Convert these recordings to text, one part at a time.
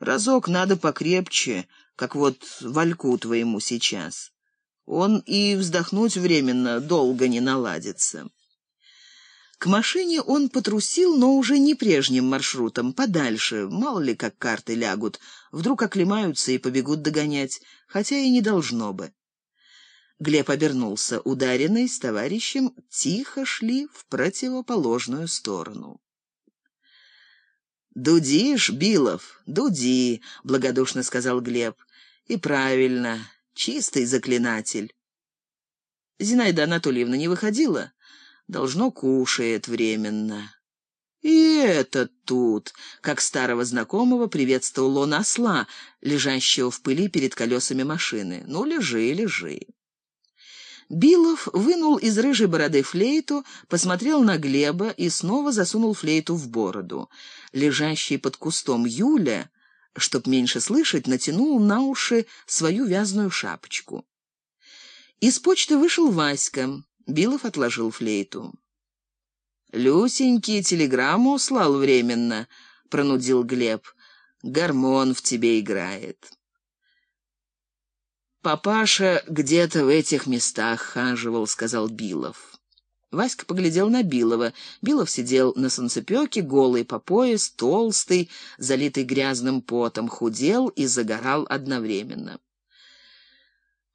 Разок надо покрепче, как вот вальку твоему сейчас. Он и вздохнуть временно долго не наладится. К машине он потрусил, но уже не прежним маршрутом, подальше, мало ли как карты лягут, вдруг оклемаются и побегут догонять, хотя и не должно бы. Глеб обернулся, ударенный с товарищем, тихо шли в противоположную сторону. «Дудишь, Билов, дуди», — благодушно сказал Глеб. «И правильно, чистый заклинатель». Зинаида Анатольевна не выходила? Должно, кушает временно. И этот тут, как старого знакомого, приветствовал он осла, лежащего в пыли перед колесами машины. «Ну, лежи, лежи». Билов вынул из рыжей бороды флейту, посмотрел на Глеба и снова засунул флейту в бороду. Лежащий под кустом Юля, чтоб меньше слышать, натянул на уши свою вязаную шапочку. Из почты вышел Васька. Билов отложил флейту. «Люсенький телеграмму услал временно», — пронудил Глеб. «Гормон в тебе играет». «Папаша где-то в этих местах хаживал», — сказал Билов. Васька поглядел на Билова. Билов сидел на солнцепёке, голый по пояс, толстый, залитый грязным потом, худел и загорал одновременно.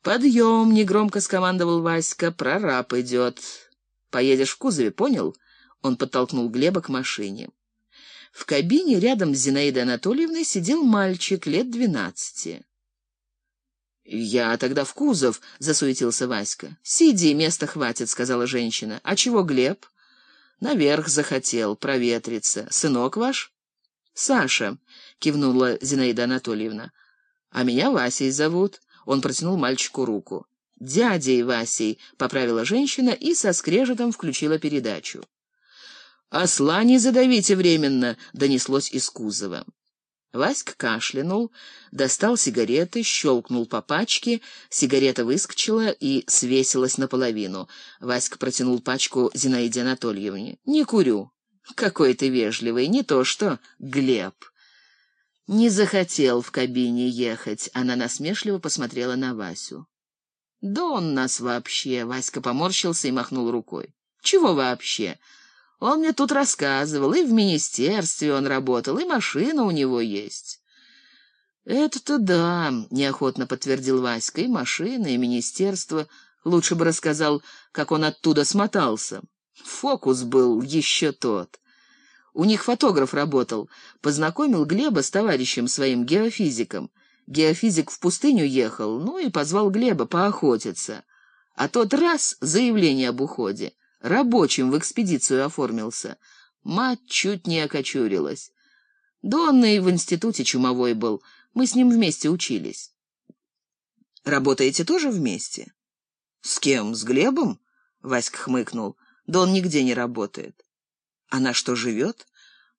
«Подъем!» — негромко скомандовал Васька. «Прораб идет. Поедешь в кузове, понял?» Он подтолкнул Глеба к машине. В кабине рядом с Зинаидой Анатольевной сидел мальчик лет двенадцати. «Я тогда в кузов», — засуетился Васька. «Сиди, места хватит», — сказала женщина. «А чего Глеб?» «Наверх захотел проветриться. Сынок ваш?» «Саша», — кивнула Зинаида Анатольевна. «А меня Васей зовут». Он протянул мальчику руку. «Дядей Васей», — поправила женщина и со скрежетом включила передачу. «Осла не задавите временно», — донеслось из кузова. Васька кашлянул, достал сигареты, щелкнул по пачке, сигарета выскочила и свесилась наполовину. Васька протянул пачку Зинаиде Анатольевне. «Не курю». «Какой ты вежливый, не то что Глеб». Не захотел в кабине ехать, она насмешливо посмотрела на Васю. «Да он нас вообще...» — Васька поморщился и махнул рукой. «Чего вообще?» Он мне тут рассказывал, и в министерстве он работал, и машина у него есть. «Это-то да», — неохотно подтвердил Васька, — «и машина, и министерство. Лучше бы рассказал, как он оттуда смотался. Фокус был еще тот. У них фотограф работал, познакомил Глеба с товарищем своим геофизиком. Геофизик в пустыню ехал, ну и позвал Глеба поохотиться. А тот раз заявление об уходе — Рабочим в экспедицию оформился. Мать чуть не окочурилась. Донный в институте чумовой был. Мы с ним вместе учились. Работаете тоже вместе? С кем? С Глебом? Васька хмыкнул. Да он нигде не работает. Она что, живет?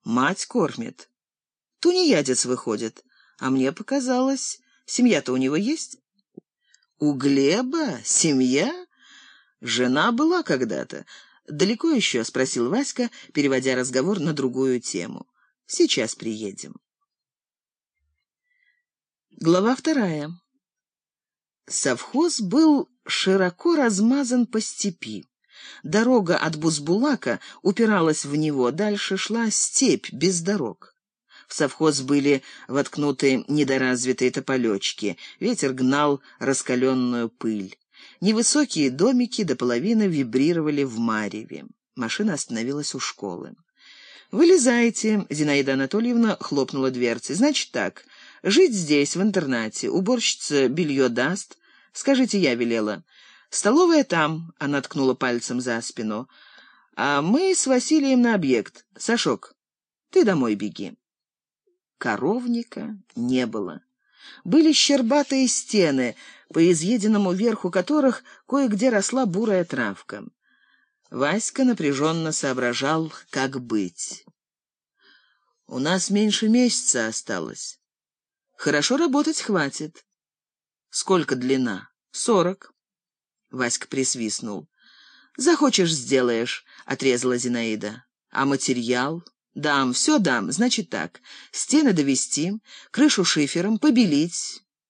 Мать кормит. Тунеядец выходит. А мне показалось, семья-то у него есть? У Глеба семья? Жена была когда-то. Далеко еще? спросил Васька, переводя разговор на другую тему. Сейчас приедем. Глава вторая. Совхоз был широко размазан по степи. Дорога от Бузбулака упиралась в него, дальше шла степь без дорог. В совхоз были воткнуты недоразвитые тополечки, ветер гнал раскаленную пыль. Невысокие домики до половины вибрировали в мареве. Машина остановилась у школы. «Вылезайте», — Зинаида Анатольевна хлопнула дверцей. «Значит так, жить здесь, в интернате, уборщица белье даст. Скажите, я велела. Столовая там», — она ткнула пальцем за спину. «А мы с Василием на объект. Сашок, ты домой беги». Коровника не было. Были щербатые стены, по изъеденному верху которых кое-где росла бурая травка. Васька напряженно соображал, как быть. «У нас меньше месяца осталось. Хорошо работать хватит. Сколько длина? Сорок». Васька присвистнул. «Захочешь — сделаешь», — отрезала Зинаида. «А материал? «Дам, все дам. Значит так. Стены довести, крышу шифером, побелить,